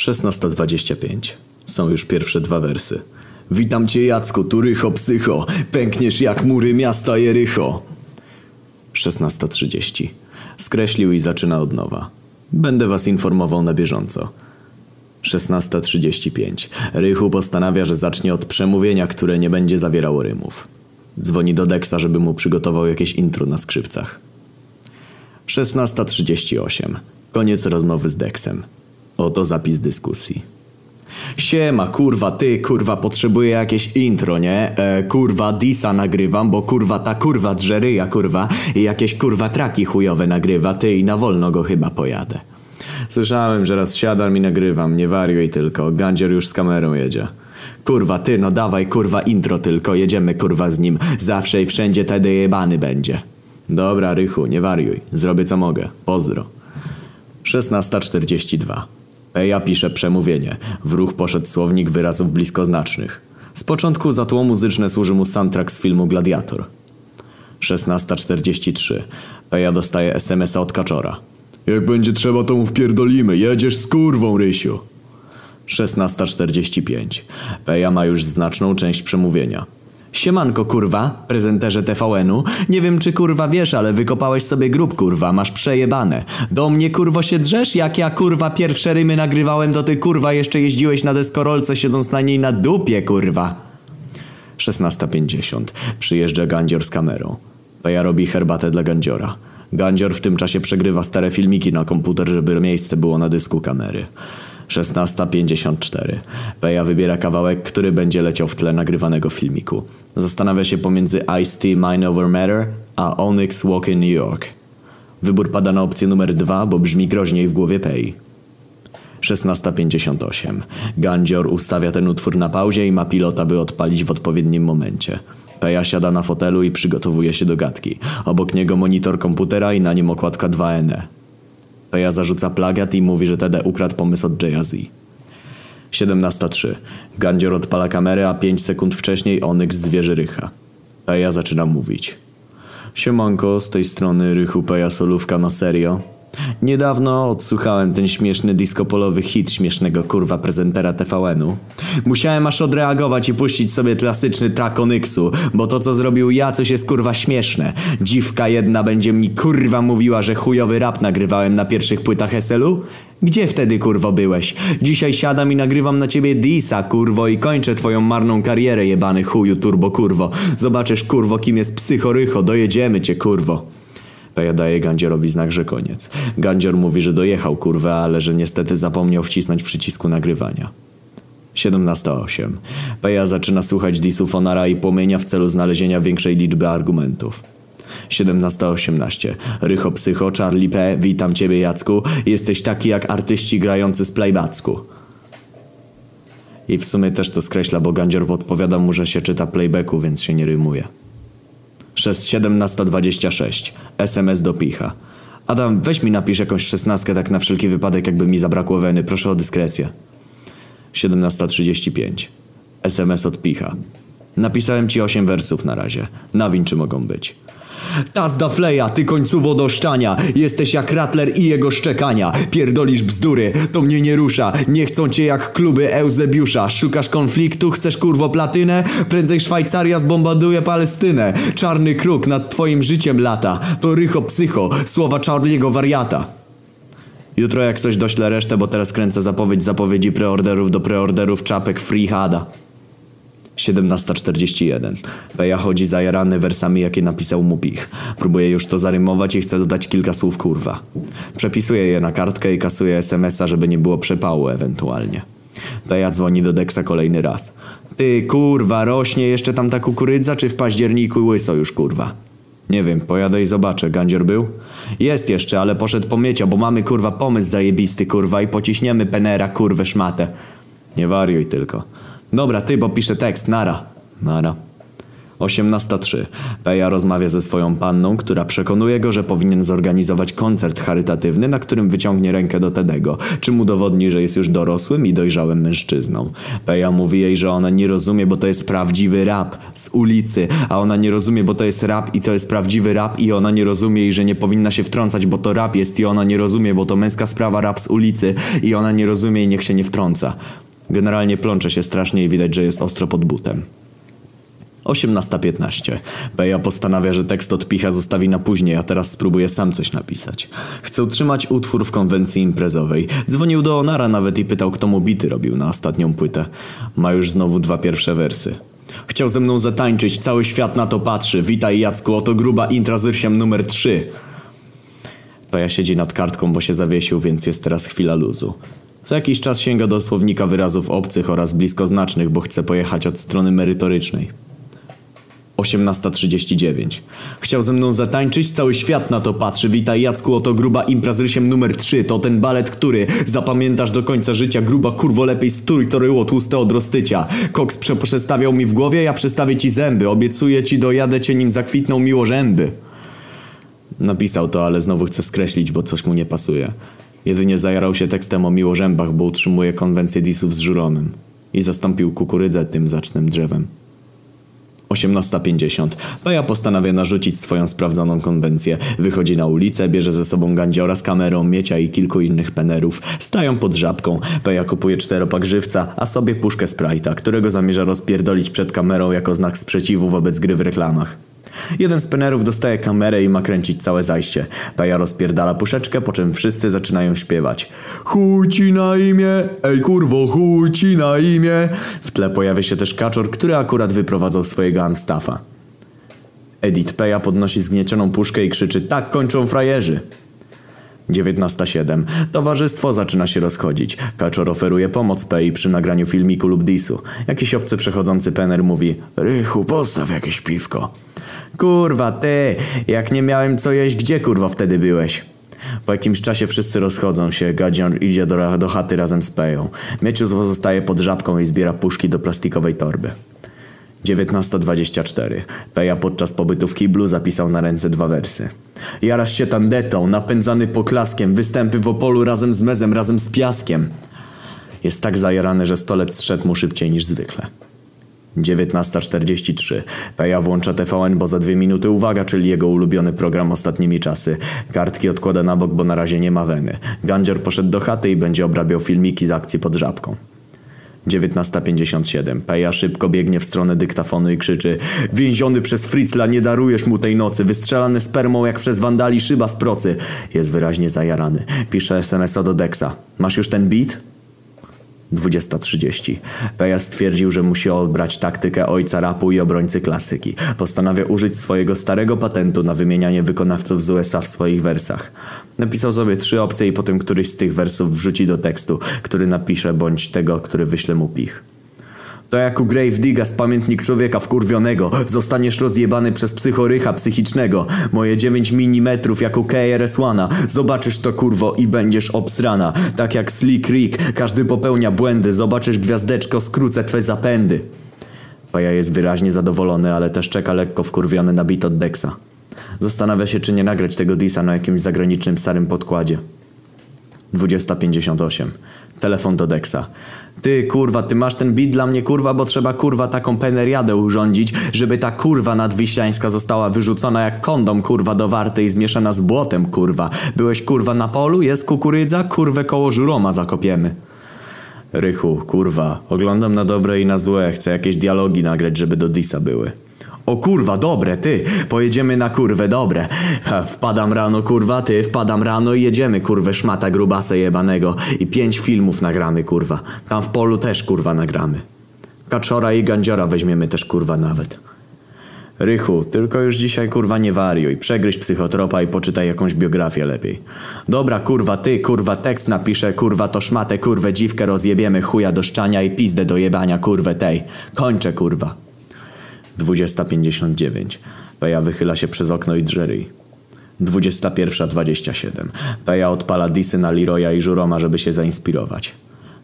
16.25. Są już pierwsze dwa wersy. Witam cię Jacku, tu rycho psycho, pękniesz jak mury miasta Jericho. 16.30. Skreślił i zaczyna od nowa. Będę was informował na bieżąco. 16.35. Rychu postanawia, że zacznie od przemówienia, które nie będzie zawierało rymów. Dzwoni do Dexa, żeby mu przygotował jakieś intro na skrzypcach. 16.38. Koniec rozmowy z Dexem. Oto zapis dyskusji. Siema, kurwa, ty, kurwa, potrzebuję jakieś intro, nie? E, kurwa, disa nagrywam, bo kurwa ta kurwa drzeryja, kurwa, i jakieś kurwa traki chujowe nagrywa, ty i na wolno go chyba pojadę. Słyszałem, że raz siadam i nagrywam, nie wariuj tylko, Gandzior już z kamerą jedzie. Kurwa, ty, no dawaj, kurwa, intro tylko, jedziemy, kurwa, z nim, zawsze i wszędzie tedy jebany będzie. Dobra, Rychu, nie wariuj, zrobię co mogę, pozdro. 16.42 Eja pisze przemówienie. W ruch poszedł słownik wyrazów bliskoznacznych. Z początku za tło muzyczne służy mu soundtrack z filmu Gladiator. 16.43 Eja dostaje SMS-a od Kaczora. Jak będzie trzeba to mu wpierdolimy. Jedziesz z kurwą, Rysiu. 16.45 Peja ma już znaczną część przemówienia. Siemanko kurwa, prezenterze TVN-u. Nie wiem czy kurwa wiesz, ale wykopałeś sobie grób kurwa, masz przejebane. Do mnie kurwo się drzesz? Jak ja kurwa pierwsze rymy nagrywałem, to ty kurwa jeszcze jeździłeś na deskorolce siedząc na niej na dupie kurwa. 16.50 Przyjeżdża Gandzior z kamerą. Peja robi herbatę dla Gandziora. Gandzior w tym czasie przegrywa stare filmiki na komputer, żeby miejsce było na dysku kamery. 16.54. Peja wybiera kawałek, który będzie leciał w tle nagrywanego filmiku. Zastanawia się pomiędzy Ice-T Mind Over Matter a Onyx Walk in New York. Wybór pada na opcję numer dwa, bo brzmi groźniej w głowie Pei. 16.58. Gandzior ustawia ten utwór na pauzie i ma pilota, by odpalić w odpowiednim momencie. Peja siada na fotelu i przygotowuje się do gadki. Obok niego monitor komputera i na nim okładka 2NE. Peja zarzuca plagiat i mówi, że TD ukradł pomysł od Jay-Z. 17.03. Gandzior odpala kamerę, a 5 sekund wcześniej Onyx zwierzy Rycha. Peja zaczyna mówić. Siemanko, z tej strony Rychu Peja Solówka na serio. Niedawno odsłuchałem ten śmieszny disco-polowy hit śmiesznego kurwa prezentera TVN-u. Musiałem aż odreagować i puścić sobie klasyczny track Onyxu, bo to co zrobił ja coś jest kurwa śmieszne. Dziwka jedna będzie mi kurwa mówiła, że chujowy rap nagrywałem na pierwszych płytach SL-u? Gdzie wtedy kurwo byłeś? Dzisiaj siadam i nagrywam na ciebie disa kurwo i kończę twoją marną karierę jebany chuju turbo kurwo. Zobaczysz kurwo kim jest psychorycho, dojedziemy cię kurwo. Peja daje Gandziorowi znak, że koniec. Gandzior mówi, że dojechał kurwę, ale że niestety zapomniał wcisnąć przycisku nagrywania. 17.08. Peja zaczyna słuchać disów Onara i płomienia w celu znalezienia większej liczby argumentów. 17.18. Rycho Psycho, Charlie P. Witam ciebie Jacku. Jesteś taki jak artyści grający z playbacku. I w sumie też to skreśla, bo Gandzior podpowiada mu, że się czyta playbacku, więc się nie rymuje. 17.26. SMS do Picha. Adam, weź mi napisz jakąś szesnastkę tak na wszelki wypadek, jakby mi zabrakło weny. Proszę o dyskrecję. 17.35. SMS od Picha. Napisałem ci 8 wersów na razie. Nawin czy mogą być. Tazda Fleja, ty końcowo do szczania. Jesteś jak Rattler i jego szczekania. Pierdolisz bzdury, to mnie nie rusza. Nie chcą cię jak kluby Eusebiusza. Szukasz konfliktu, chcesz kurwo platynę? Prędzej Szwajcaria zbombarduje Palestynę. Czarny kruk nad twoim życiem lata. To rycho psycho, słowa Charlie'ego wariata. Jutro jak coś doślę resztę, bo teraz kręcę zapowiedź zapowiedzi preorderów do preorderów czapek Freehada. 17.41. Peja chodzi zajarany wersami, jakie napisał mu Pich. Próbuje już to zarymować i chce dodać kilka słów kurwa. Przepisuje je na kartkę i kasuje SMS-a, żeby nie było przepału ewentualnie. Peja dzwoni do Dexa kolejny raz. Ty kurwa, rośnie jeszcze tam ta kukurydza, czy w październiku łyso już kurwa? Nie wiem, pojadę i zobaczę. Gandzior był? Jest jeszcze, ale poszedł po miecio, bo mamy kurwa pomysł zajebisty kurwa i pociśniemy penera kurwę szmatę. Nie wariuj tylko. Dobra, ty, bo piszę tekst, nara. Nara. 18.03. Peja rozmawia ze swoją panną, która przekonuje go, że powinien zorganizować koncert charytatywny, na którym wyciągnie rękę do Tedego, czym udowodni, że jest już dorosłym i dojrzałym mężczyzną. Peja mówi jej, że ona nie rozumie, bo to jest prawdziwy rap z ulicy, a ona nie rozumie, bo to jest rap i to jest prawdziwy rap i ona nie rozumie i że nie powinna się wtrącać, bo to rap jest i ona nie rozumie, bo to męska sprawa rap z ulicy i ona nie rozumie i niech się nie wtrąca. Generalnie plącze się strasznie i widać, że jest ostro pod butem. 18.15. Beja postanawia, że tekst od Picha zostawi na później, a teraz spróbuje sam coś napisać. Chce utrzymać utwór w konwencji imprezowej. Dzwonił do Onara nawet i pytał, kto mu bity robił na ostatnią płytę. Ma już znowu dwa pierwsze wersy. Chciał ze mną zatańczyć, cały świat na to patrzy. Witaj Jacku, oto gruba intra z numer 3. Peja siedzi nad kartką, bo się zawiesił, więc jest teraz chwila luzu. Co jakiś czas sięga do słownika wyrazów obcych oraz bliskoznacznych, bo chce pojechać od strony merytorycznej. 18.39. Chciał ze mną zatańczyć, cały świat na to patrzy. Witaj Jacku, oto gruba impra z rysiem numer 3. To ten balet, który zapamiętasz do końca życia. Gruba kurwo lepiej stój, to ryło tłuste od roztycia. Koks przestawiał mi w głowie, ja przestawię ci zęby. Obiecuję ci, dojadę cię nim zakwitną miłożęby. Napisał to, ale znowu chce skreślić, bo coś mu nie pasuje. Jedynie zajarał się tekstem o miłożębach, bo utrzymuje konwencję disów z żuronem. I zastąpił kukurydzę tym zacznym drzewem. 18.50. Paja postanawia narzucić swoją sprawdzoną konwencję. Wychodzi na ulicę, bierze ze sobą gandziora z kamerą, miecia i kilku innych penerów. Stają pod żabką. Paja kupuje czteropak żywca, a sobie puszkę Sprite'a, którego zamierza rozpierdolić przed kamerą jako znak sprzeciwu wobec gry w reklamach. Jeden z penerów dostaje kamerę i ma kręcić całe zajście. Paja rozpierdala puszeczkę, po czym wszyscy zaczynają śpiewać. Chuj ci na imię, ej kurwo, chuj ci na imię. W tle pojawia się też kaczor, który akurat wyprowadzał swojego Amstaffa. Edith Peja podnosi zgniecioną puszkę i krzyczy tak kończą frajerzy. 19.07. Towarzystwo zaczyna się rozchodzić. Kaczor oferuje pomoc Pei przy nagraniu filmiku lub disu. Jakiś obcy przechodzący pener mówi Rychu, postaw jakieś piwko. Kurwa, ty, jak nie miałem co jeść, gdzie kurwa wtedy byłeś? Po jakimś czasie wszyscy rozchodzą się, Gadzior idzie do, do chaty razem z Peją. Miecius pozostaje pod żabką i zbiera puszki do plastikowej torby. 19.24. Peja podczas pobytu w kiblu zapisał na ręce dwa wersy. Jarasz się tandetą, napędzany poklaskiem, występy w Opolu razem z mezem, razem z piaskiem. Jest tak zajarany, że stolec zszedł mu szybciej niż zwykle. 19.43. Peja włącza TVN, bo za dwie minuty uwaga, czyli jego ulubiony program ostatnimi czasy. Kartki odkłada na bok, bo na razie nie ma weny. Gandzior poszedł do chaty i będzie obrabiał filmiki z akcji pod żabką. 19.57. Peja szybko biegnie w stronę dyktafonu i krzyczy Więziony przez Fritzla, nie darujesz mu tej nocy. Wystrzelany spermą jak przez wandali szyba z procy. Jest wyraźnie zajarany. Pisze SMS-a do Dexa. Masz już ten beat? 20.30. Peja stwierdził, że musi obrać taktykę ojca rapu i obrońcy klasyki. Postanawia użyć swojego starego patentu na wymienianie wykonawców z USA w swoich wersach. Napisał sobie trzy opcje i potem któryś z tych wersów wrzuci do tekstu, który napisze bądź tego, który wyśle mu pich. To jak u Grave Digga z pamiętnik człowieka wkurwionego. Zostaniesz rozjebany przez psychorycha psychicznego. Moje 9 mm jak u KRS-One. Zobaczysz to kurwo i będziesz obsrana. Tak jak Slick Rick, każdy popełnia błędy. Zobaczysz gwiazdeczko, skrócę twe zapędy. Paja jest wyraźnie zadowolony, ale też czeka lekko wkurwiony na bit od Dexa. Zastanawia się, czy nie nagrać tego disa na jakimś zagranicznym starym podkładzie. 20.58. Telefon do Dexa. Ty kurwa, ty masz ten bit dla mnie kurwa, bo trzeba kurwa taką peneriadę urządzić, żeby ta kurwa nadwiślańska została wyrzucona jak kondom kurwa do warty i zmieszana z błotem kurwa. Byłeś kurwa na polu, jest kukurydza, kurwę koło żuroma zakopiemy. Rychu, kurwa, oglądam na dobre i na złe, chcę jakieś dialogi nagrać, żeby do Disa były. O kurwa, dobre, ty, pojedziemy na kurwę, dobre. Ha, wpadam rano, kurwa, ty, wpadam rano i jedziemy, kurwę, szmata grubasa jebanego. I pięć filmów nagramy, kurwa. Tam w polu też, kurwa, nagramy. Kaczora i gandziora weźmiemy też, kurwa, nawet. Rychu, tylko już dzisiaj kurwa nie wariuj. Przegryź psychotropa i poczytaj jakąś biografię lepiej. Dobra kurwa, ty kurwa tekst napiszę, kurwa to szmatę, kurwę dziwkę rozjebiemy, chuja do szczania i pizdę do jebania, kurwę tej. Kończę kurwa. 20.59. Peja wychyla się przez okno i drzery. 21.27. Peja odpala disy na Leroya i Żuroma, żeby się zainspirować.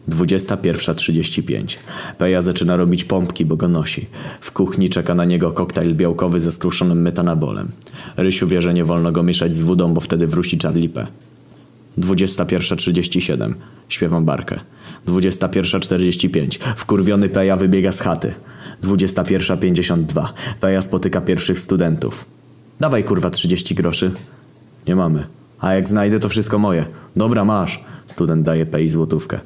21.35. Peja zaczyna robić pompki, bo go nosi. W kuchni czeka na niego koktajl białkowy ze skruszonym metanabolem. Rysiu wie, że nie wolno go mieszać z wodą, bo wtedy wróci Charlie P. 21.37. Śpiewam barkę. 21.45. Wkurwiony Peja wybiega z chaty. 21.52. Peja spotyka pierwszych studentów. Dawaj kurwa 30 groszy. Nie mamy. A jak znajdę to wszystko moje. Dobra masz. Student daje Pei złotówkę.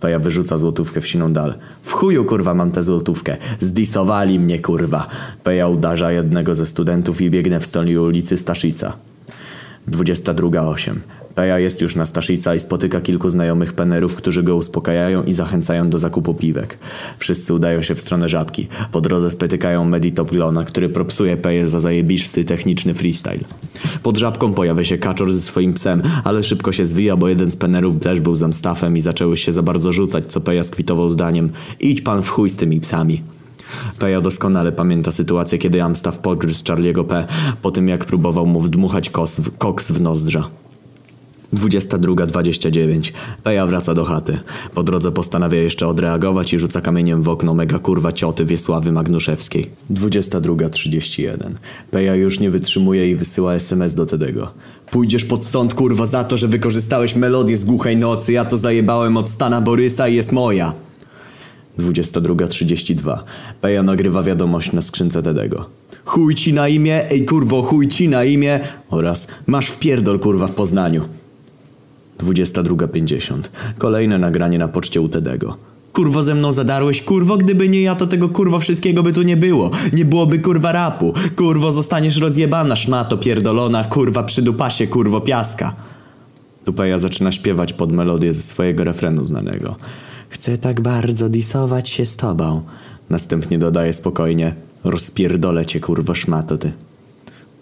Peja wyrzuca złotówkę w siną dal. W chuju kurwa mam tę złotówkę. Zdisowali mnie kurwa. Peja udarza jednego ze studentów i biegnie w stolinie ulicy Staszica. 22.08. Peja jest już na Staszica i spotyka kilku znajomych penerów, którzy go uspokajają i zachęcają do zakupu piwek. Wszyscy udają się w stronę Żabki. Po drodze spotykają Meditoplona, który propsuje Peję za zajebisty techniczny freestyle. Pod Żabką pojawia się Kaczor ze swoim psem, ale szybko się zwija, bo jeden z penerów też był zamstafem i zaczęły się za bardzo rzucać, co Peja skwitował zdaniem Idź pan w chuj z tymi psami. Peja doskonale pamięta sytuację, kiedy Amstaff pogryzł Charlie'ego P. po tym jak próbował mu wdmuchać kos w, koks w nozdrza. 22.29. Peja wraca do chaty. Po drodze postanawia jeszcze odreagować i rzuca kamieniem w okno mega kurwa cioty Wiesławy Magnuszewskiej. 22.31. Peja już nie wytrzymuje i wysyła SMS do Tedego. Pójdziesz pod sąd kurwa za to, że wykorzystałeś melodię z głuchej nocy. Ja to zajebałem od Stana Borysa i jest moja. 22.32. Peja nagrywa wiadomość na skrzynce Tedego. Chuj ci na imię, ej kurwo, chuj ci na imię oraz masz wpierdol kurwa w Poznaniu. 22.50. Kolejne nagranie na poczcie u Tedego. Kurwo ze mną zadarłeś, kurwo, gdyby nie ja, to tego kurwo wszystkiego by tu nie było. Nie byłoby kurwa rapu. Kurwo, zostaniesz rozjebana, szmato pierdolona, kurwa przydupasie, kurwo piaska. Tupeja zaczyna śpiewać pod melodię ze swojego refrenu znanego. Chcę tak bardzo disować się z tobą. Następnie dodaje spokojnie. Rozpierdolę cię, kurwo szmato ty.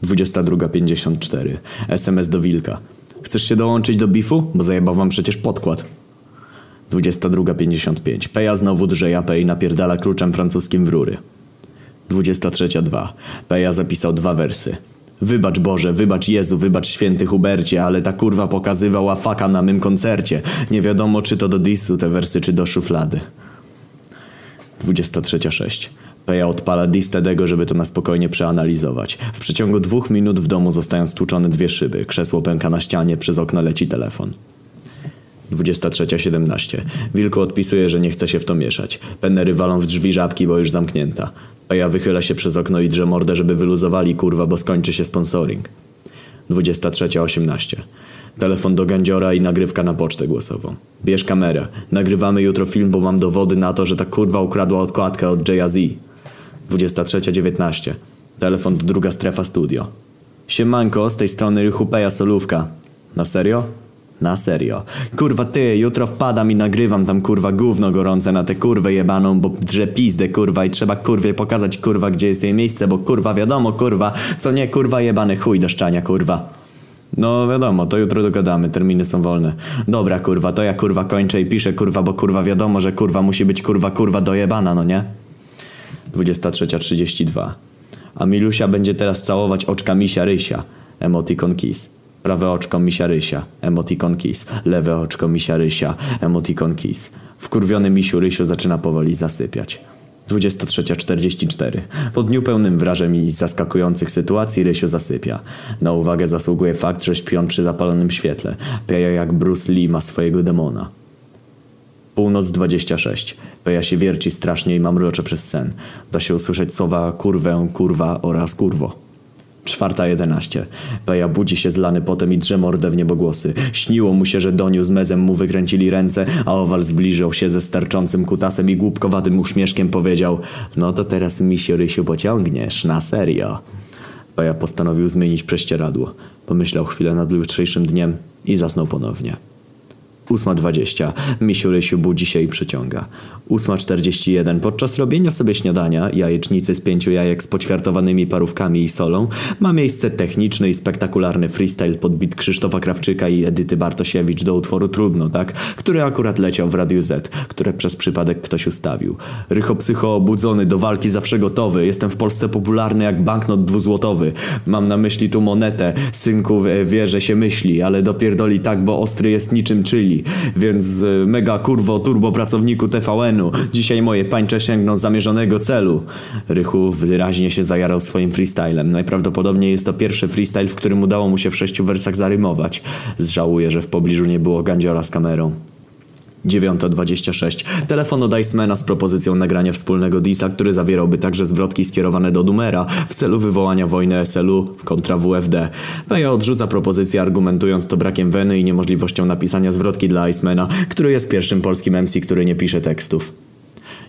22.54. SMS do Wilka. Chcesz się dołączyć do bifu? Bo zajebał wam przecież podkład. 22.55. Peja znowu drze japę i napierdala kluczem francuskim w rury. 23.2. Peja zapisał dwa wersy. Wybacz Boże, wybacz Jezu, wybacz święty Hubercie, ale ta kurwa pokazywała faka na mym koncercie. Nie wiadomo czy to do disu te wersy, czy do szuflady. 23.6. Peja odpala dis Tedego, żeby to na spokojnie przeanalizować. W przeciągu dwóch minut w domu zostają stłuczone dwie szyby, krzesło pęka na ścianie, przez okno leci telefon. 23.17. Wilko odpisuje, że nie chce się w to mieszać. Pennery walą w drzwi żabki, bo już zamknięta. Peja wychyla się przez okno i drze mordę, żeby wyluzowali kurwa, bo skończy się sponsoring. 23.18. Telefon do gandziora i nagrywka na pocztę głosową. Bierz kamerę. Nagrywamy jutro film, bo mam dowody na to, że ta kurwa ukradła odkładkę od Jay-Z. 23.19. Telefon do druga strefa studio. Siemanko, z tej strony Rychupeja Solówka. Na serio? Na serio. Kurwa ty, jutro wpadam i nagrywam tam kurwa gówno gorące na tę kurwę jebaną, bo drze pizdę kurwa i trzeba kurwie pokazać kurwa gdzie jest jej miejsce, bo kurwa wiadomo kurwa, co nie kurwa jebany chuj do szczania kurwa. No wiadomo, to jutro dogadamy, terminy są wolne. Dobra kurwa, to ja kurwa kończę i piszę kurwa, bo kurwa wiadomo, że kurwa musi być kurwa kurwa dojebana, no nie? 23.32. A Milusia będzie teraz całować oczka misia Rysia. Emoticon kiss. Prawe oczko misia Rysia. Emoticon kiss. Lewe oczko misia Rysia. Emoticon kiss. Wkurwiony misiu Rysiu zaczyna powoli zasypiać. 23.44. Po dniu pełnym wrażeń i zaskakujących sytuacji Rysiu zasypia. Na uwagę zasługuje fakt, że śpi on przy zapalonym świetle. Peja jak Bruce Lee ma swojego demona. Północ 26. Peja się wierci strasznie i mamrocze przez sen. Da się usłyszeć słowa kurwę, kurwa oraz kurwo. Czwarta jedenaście. Peja budzi się zlany potem i drze mordę w niebogłosy. Śniło mu się, że Doniu z Mezem mu wykręcili ręce, a Owal zbliżył się ze starczącym kutasem i głupkowatym uśmieszkiem powiedział No to teraz misio Rysiu pociągniesz, na serio. Peja postanowił zmienić prześcieradło. Pomyślał chwilę nad jutrzejszym dniem i zasnął ponownie. 8.20. Misiu Rysiu budzi się i przyciąga. 8.41. Podczas robienia sobie śniadania, jajecznicy z pięciu jajek z poćwiartowanymi parówkami i solą, ma miejsce techniczny i spektakularny freestyle pod bit Krzysztofa Krawczyka i Edyty Bartosiewicz do utworu Trudno, tak? Który akurat leciał w Radiu Z, które przez przypadek ktoś ustawił. Rycho psycho obudzony, do walki zawsze gotowy. Jestem w Polsce popularny jak banknot dwuzłotowy. Mam na myśli tu monetę. Synku wie, że się myśli, ale dopierdoli tak, bo ostry jest niczym czyli. Więc y, mega kurwo turbo pracowniku TVN-u. Dzisiaj moje pańcze sięgną zamierzonego celu. Rychu wyraźnie się zajarał swoim freestylem. Najprawdopodobniej jest to pierwszy freestyle, w którym udało mu się w sześciu wersach zarymować. Zżałuję, że w pobliżu nie było gandziora z kamerą. 9.26. Telefon od Icemana z propozycją nagrania wspólnego disa, który zawierałby także zwrotki skierowane do Dumera w celu wywołania wojny SLU kontra WFD. Peja odrzuca propozycję argumentując to brakiem weny i niemożliwością napisania zwrotki dla Icemana, który jest pierwszym polskim MC, który nie pisze tekstów.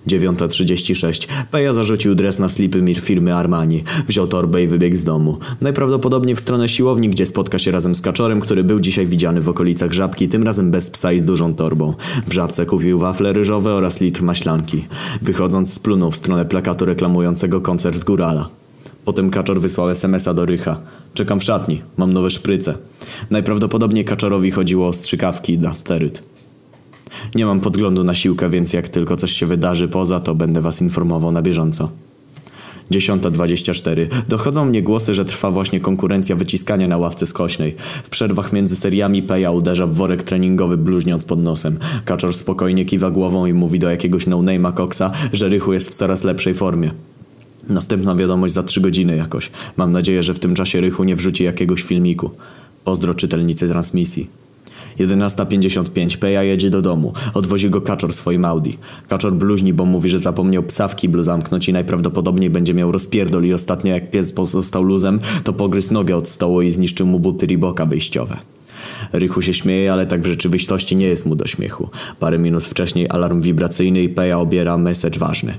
9.36. Peja zarzucił dres na slipy mir firmy Armani. Wziął torbę i wybiegł z domu. Najprawdopodobniej w stronę siłowni, gdzie spotka się razem z Kaczorem, który był dzisiaj widziany w okolicach Żabki, tym razem bez psa i z dużą torbą. W Żabce kupił wafle ryżowe oraz litr maślanki. Wychodząc splunął w stronę plakatu reklamującego koncert Górala. Potem Kaczor wysłał SMS-a do Rycha. Czekam w szatni, mam nowe szpryce. Najprawdopodobniej Kaczorowi chodziło o strzykawki na steryt. Nie mam podglądu na siłkę, więc jak tylko coś się wydarzy poza, to będę was informował na bieżąco. 10.24. Dochodzą mnie głosy, że trwa właśnie konkurencja wyciskania na ławce skośnej. W przerwach między seriami Peja uderza w worek treningowy bluźniąc pod nosem. Kaczor spokojnie kiwa głową i mówi do jakiegoś no-name'a Coxa, że Rychu jest w coraz lepszej formie. Następna wiadomość za trzy godziny jakoś. Mam nadzieję, że w tym czasie Rychu nie wrzuci jakiegoś filmiku. Pozdro czytelnicy transmisji. 11.55. Peja jedzie do domu. Odwozi go Kaczor swoim Audi. Kaczor bluźni, bo mówi, że zapomniał psa w kiblu zamknąć i najprawdopodobniej będzie miał rozpierdol i ostatnio jak pies pozostał luzem, to pogryzł nogę od stołu i zniszczył mu buty Riboka wyjściowe. Rychu się śmieje, ale tak w rzeczywistości nie jest mu do śmiechu. Parę minut wcześniej alarm wibracyjny i Peja obiera message ważny.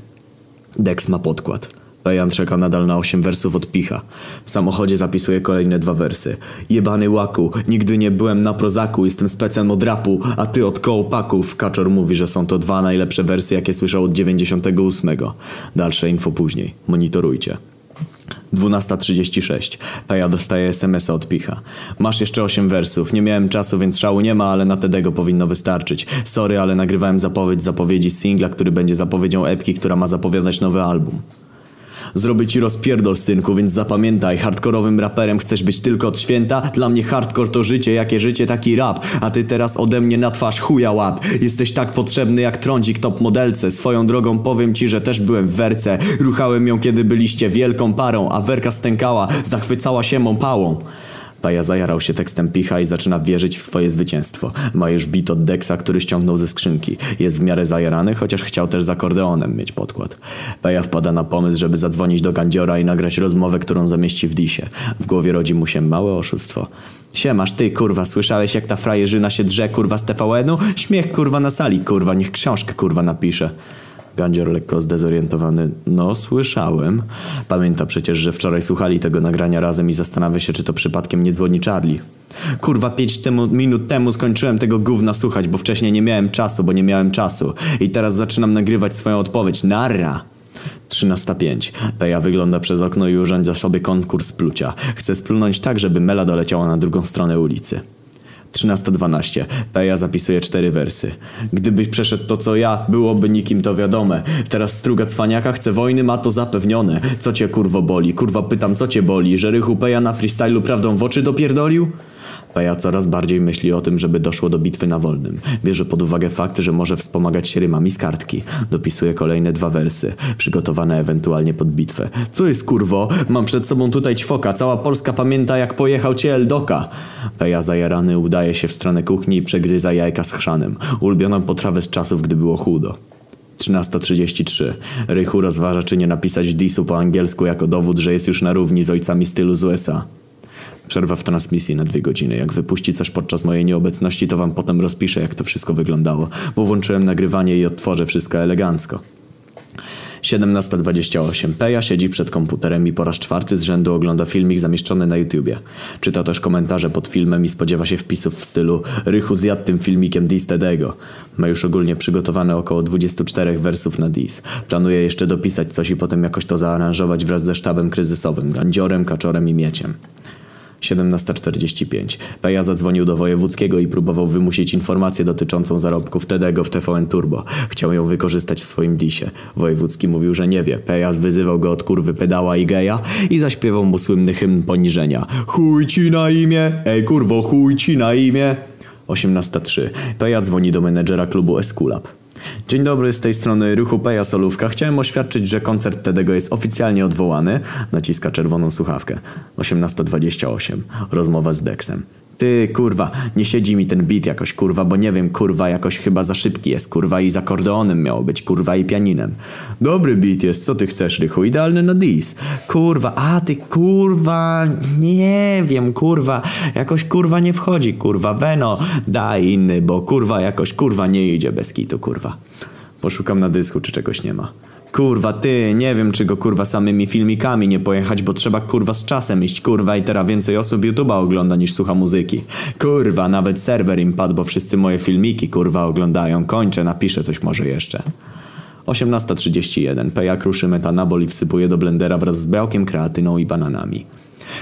Dex ma podkład. Pejan czeka nadal na osiem wersów od Picha. W samochodzie zapisuje kolejne dwa wersy. Jebany łaku, nigdy nie byłem na prozaku, jestem specem od rapu, a ty od kołopaków. Kaczor mówi, że są to dwa najlepsze wersy, jakie słyszał od 98. Dalsze info później. Monitorujcie. 12.36. Peja dostaje SMS-a od Picha. Masz jeszcze 8 wersów. Nie miałem czasu, więc szału nie ma, ale na Tedego powinno wystarczyć. Sorry, ale nagrywałem zapowiedź zapowiedzi singla, który będzie zapowiedzią epki, która ma zapowiadać nowy album. Zrobię ci rozpierdol, synku, więc zapamiętaj, hardkorowym raperem chcesz być tylko od święta? Dla mnie hardcore to życie, jakie życie, taki rap. A ty teraz ode mnie na twarz chuja łap. Jesteś tak potrzebny jak trądzik top modelce. Swoją drogą powiem ci, że też byłem w werce. Ruchałem ją, kiedy byliście wielką parą, a werka stękała, zachwycała się mą pałą. Paja zajarał się tekstem Picha i zaczyna wierzyć w swoje zwycięstwo. Ma już bit od Dexa, który ściągnął ze skrzynki. Jest w miarę zajarany, chociaż chciał też z akordeonem mieć podkład. Paja wpada na pomysł, żeby zadzwonić do Gandziora i nagrać rozmowę, którą zamieści w disie. W głowie rodzi mu się małe oszustwo. Siemasz ty, kurwa, słyszałeś jak ta frajerzyna się drze, kurwa, z TVN-u? Śmiech, kurwa, na sali, kurwa, niech książkę, kurwa, napisze. Gandzior lekko zdezorientowany. No, słyszałem. Pamięta przecież, że wczoraj słuchali tego nagrania razem i zastanawia się, czy to przypadkiem nie dzwoni Charlie. Kurwa, pięć temu, minut temu skończyłem tego gówna słuchać, bo wcześniej nie miałem czasu, bo nie miałem czasu. I teraz zaczynam nagrywać swoją odpowiedź. Narra! 13.05. Peja wygląda przez okno i urządza sobie konkurs plucia. Chce splunąć tak, żeby Mela doleciała na drugą stronę ulicy. 13.12. Peja zapisuje cztery wersy. Gdybyś przeszedł to co ja, byłoby nikim to wiadome. Teraz struga cwaniaka chce wojny, ma to zapewnione. Co cię kurwo boli? Kurwa pytam, co cię boli? Że Rychu Peja na freestylu prawdą w oczy dopierdolił? Peja coraz bardziej myśli o tym, żeby doszło do bitwy na wolnym. Bierze pod uwagę fakt, że może wspomagać się rymami z kartki. Dopisuje kolejne dwa wersy, przygotowane ewentualnie pod bitwę. Co jest kurwo? Mam przed sobą tutaj ćwoka. Cała Polska pamięta jak pojechał cię Eldoka. Peja zajarany udaje się w stronę kuchni i przegryza jajka z chrzanem. Ulubioną potrawę z czasów, gdy było chudo. 13.33. Rychu rozważa, czy nie napisać disu po angielsku jako dowód, że jest już na równi z ojcami stylu z USA. Przerwa w transmisji na dwie godziny. Jak wypuści coś podczas mojej nieobecności, to wam potem rozpiszę, jak to wszystko wyglądało, bo włączyłem nagrywanie i odtworzę wszystko elegancko. 17.28. Peja siedzi przed komputerem i po raz czwarty z rzędu ogląda filmik zamieszczony na YouTubie. Czyta też komentarze pod filmem i spodziewa się wpisów w stylu Rychu zjadł tym filmikiem Dis Tedego. Ma już ogólnie przygotowane około 24 wersów na Dis. Planuje jeszcze dopisać coś i potem jakoś to zaaranżować wraz ze sztabem kryzysowym, gandziorem, kaczorem i mieciem. 17.45. Peja zadzwonił do wojewódzkiego i próbował wymusić informację dotyczącą zarobków Tedego w TVN Turbo. Chciał ją wykorzystać w swoim disie. Wojewódzki mówił, że nie wie. Pejas wyzywał go od kurwy pedała i geja i zaśpiewał mu słynny hymn poniżenia. Chuj ci na imię! Ej kurwo, chuj ci na imię! 18.03. Peja dzwoni do menedżera klubu Eskulap. Dzień dobry, z tej strony Ruchu Peja Solówka. Chciałem oświadczyć, że koncert Tedego jest oficjalnie odwołany. Naciska czerwoną słuchawkę. 18.28. Rozmowa z Dexem. Ty, kurwa, nie siedzi mi ten beat jakoś, kurwa, bo nie wiem, kurwa, jakoś chyba za szybki jest, kurwa, i z akordeonem miało być, kurwa, i pianinem. Dobry beat jest, co ty chcesz, Rychu? Idealny na dis. Kurwa, a ty, kurwa, nie wiem, kurwa, jakoś, kurwa, nie wchodzi, kurwa, Veno, daj inny, bo, kurwa, jakoś, kurwa, nie idzie bez kitu, kurwa. Poszukam na dysku, czy czegoś nie ma. Kurwa, ty, nie wiem czy go kurwa samymi filmikami nie pojechać, bo trzeba kurwa z czasem iść, kurwa i teraz więcej osób YouTube'a ogląda niż słucha muzyki. Kurwa, nawet serwer im padł, bo wszyscy moje filmiki kurwa oglądają. Kończę, napiszę coś może jeszcze. 18.31. Peja kruszy metanabol i wsypuje do blendera wraz z białkiem, kreatyną i bananami.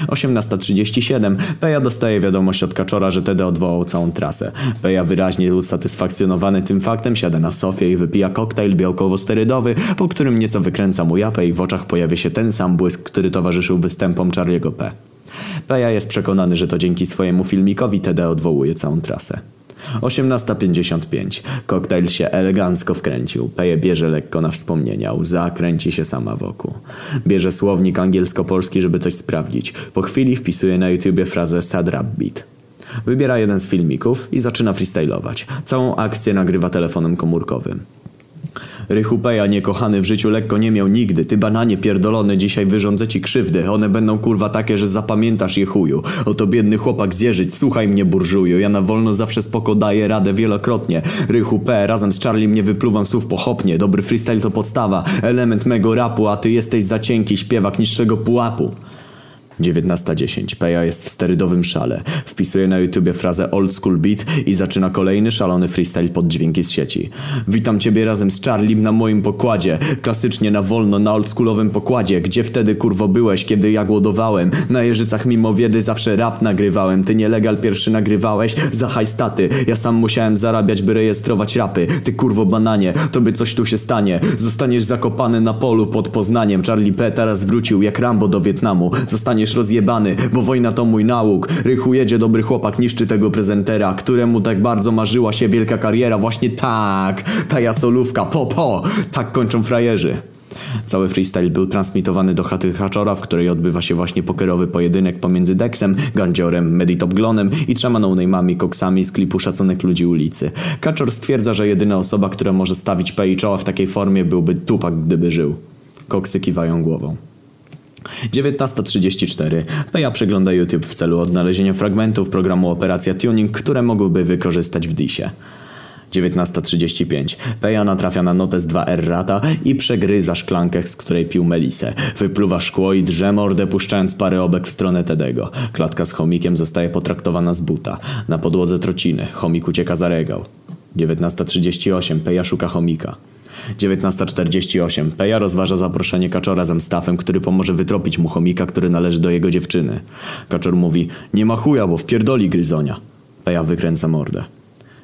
18.37. Peja dostaje wiadomość od Kaczora, że Tede odwołał całą trasę. Peja wyraźnie usatysfakcjonowany tym faktem siada na sofie i wypija koktajl białkowo-sterydowy, po którym nieco wykręca mu japę i w oczach pojawia się ten sam błysk, który towarzyszył występom Charlie'ego P. Peja jest przekonany, że to dzięki swojemu filmikowi Tede odwołuje całą trasę. 18.55. Koktajl się elegancko wkręcił. Peje bierze lekko na wspomnienia. Łza kręci się sama wokół. Bierze słownik angielsko-polski, żeby coś sprawdzić. Po chwili wpisuje na YouTubie frazę sad rap beat. Wybiera jeden z filmików i zaczyna freestylować. Całą akcję nagrywa telefonem komórkowym. Rychupeja niekochany w życiu lekko nie miał nigdy. Ty bananie pierdolony, dzisiaj wyrządzę ci krzywdy. One będą kurwa takie, że zapamiętasz je chuju. Oto biedny chłopak zjeżyć, słuchaj mnie burżuju. Ja na wolno zawsze spoko daję radę wielokrotnie. Rychu P, razem z Charlie mnie wypluwam słów pochopnie. Dobry freestyle to podstawa, element mego rapu, a ty jesteś za cienki śpiewak niższego pułapu. 19.10. Peja jest w sterydowym szale. Wpisuje na YouTubie frazę old school beat i zaczyna kolejny szalony freestyle pod dźwięki z sieci. Witam ciebie razem z Charlie na moim pokładzie. Klasycznie na wolno, na oldschoolowym pokładzie. Gdzie wtedy kurwo byłeś, kiedy ja głodowałem? Na Jeżycach mimo wiedzy zawsze rap nagrywałem. Ty nielegal pierwszy nagrywałeś za hajstaty. Ja sam musiałem zarabiać, by rejestrować rapy. Ty kurwo bananie, tobie coś tu się stanie. Zostaniesz zakopany na polu pod Poznaniem. Charlie P. teraz wrócił jak Rambo do Wietnamu. Zostaniesz rozjebany, bo wojna to mój nauk. Rychu jedzie dobry chłopak, niszczy tego prezentera, któremu tak bardzo marzyła się wielka kariera. Właśnie tak, ta solówka, po po, tak kończą frajerzy. Cały freestyle był transmitowany do chaty Haczora, w której odbywa się właśnie pokerowy pojedynek pomiędzy Dexem, Gandziorem, Meditop Glonem i trzema no-name'ami koksami z klipu Szacunek Ludzi Ulicy. Kaczor stwierdza, że jedyna osoba, która może stawić P i czoła w takiej formie byłby Tupak, gdyby żył. Koksy kiwają głową. 19.34. Peja przegląda YouTube w celu odnalezienia fragmentów programu Operacja Tuning, które mogłyby wykorzystać w disie. 19.35. Peja natrafia na notes 2R rata i przegryza szklankę, z której pił melisę. Wypluwa szkło i drze mordę, puszczając parę obek w stronę Tedego. Klatka z chomikiem zostaje potraktowana z buta. Na podłodze trociny. Chomik ucieka za regał. 19.38. Peja szuka chomika. 19.48. Peja rozważa zaproszenie Kaczora z Stafem, który pomoże wytropić mu chomika, który należy do jego dziewczyny. Kaczor mówi, nie ma chuja, bo wpierdoli gryzonia. Peja wykręca mordę.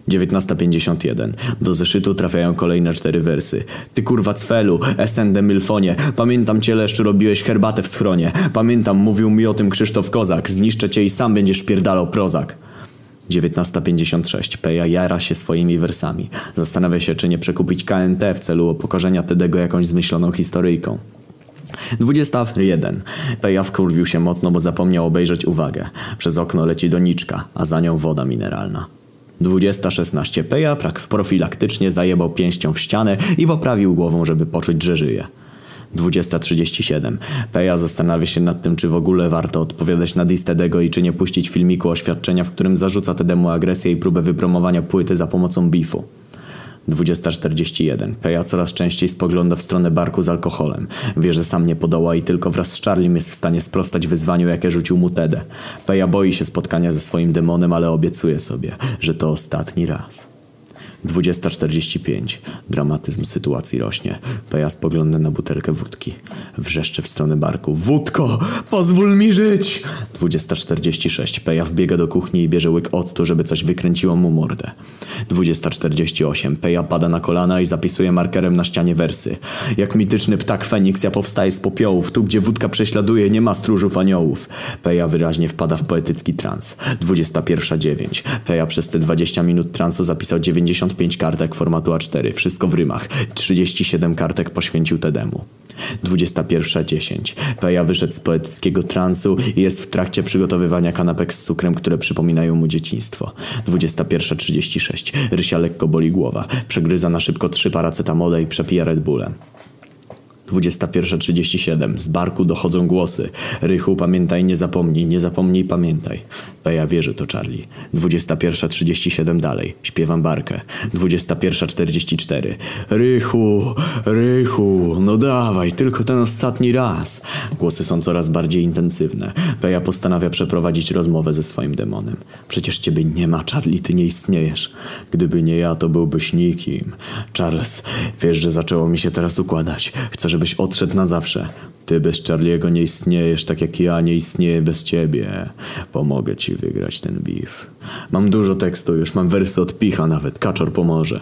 19.51. Do zeszytu trafiają kolejne cztery wersy. Ty kurwa cfelu, SND Milfonie. Pamiętam cię leszczu, robiłeś herbatę w schronie. Pamiętam, mówił mi o tym Krzysztof Kozak. Zniszczę cię i sam będziesz pierdalał prozak. 19.56. Peja jara się swoimi wersami. Zastanawia się, czy nie przekupić KNT w celu upokorzenia Tedego jakąś zmyśloną historyjką. 21. Peja wkurwił się mocno, bo zapomniał obejrzeć uwagę. Przez okno leci doniczka, a za nią woda mineralna. 20.16. Peja profilaktycznie zajebał pięścią w ścianę i poprawił głową, żeby poczuć, że żyje. 20.37. Peja zastanawia się nad tym, czy w ogóle warto odpowiadać na dis Tedego i czy nie puścić filmiku oświadczenia, w którym zarzuca Tedemu agresję i próbę wypromowania płyty za pomocą bifu. 20.41. Peja coraz częściej spogląda w stronę barku z alkoholem. Wie, że sam nie podoła i tylko wraz z Charlie jest w stanie sprostać wyzwaniu, jakie rzucił mu Tede. Peja boi się spotkania ze swoim demonem, ale obiecuje sobie, że to ostatni raz. 20.45. Dramatyzm sytuacji rośnie. Peja spogląda na butelkę wódki. Wrzeszczy w stronę barku. Wódko! Pozwól mi żyć! 20.46. Peja wbiega do kuchni i bierze łyk octu, żeby coś wykręciło mu mordę. 20.48. Peja pada na kolana i zapisuje markerem na ścianie wersy. Jak mityczny ptak Feniks ja powstaje z popiołów. Tu, gdzie wódka prześladuje, nie ma stróżów aniołów. Peja wyraźnie wpada w poetycki trans. 21.09. Peja przez te 20 minut transu zapisał 95 kartek formatu A4. Wszystko w rymach. 37 kartek poświęcił Tedemu. 21.10. Peja wyszedł z poetyckiego transu i jest w trakcie przygotowywania kanapek z cukrem, które przypominają mu dzieciństwo. 21.36. Rysia lekko boli głowa. Przegryza na szybko trzy paracetamole i przepija Red Bullem. 21.37. Z barku dochodzą głosy. Rychu, pamiętaj, nie zapomnij, nie zapomnij, pamiętaj. Peja wie, że to Charlie. 21.37 dalej. Śpiewam barkę. 21.44. Rychu, Rychu, no dawaj, tylko ten ostatni raz. Głosy są coraz bardziej intensywne. Peja postanawia przeprowadzić rozmowę ze swoim demonem. Przecież ciebie nie ma, Charlie, ty nie istniejesz. Gdyby nie ja, to byłbyś nikim. Charles, wiesz, że zaczęło mi się teraz układać. Chcę, żebyś odszedł na zawsze. Ty bez Charlie'ego nie istniejesz, tak jak ja nie istnieję bez ciebie. Pomogę ci wygrać ten beef. Mam dużo tekstu już, mam wersy od picha nawet, kaczor pomoże.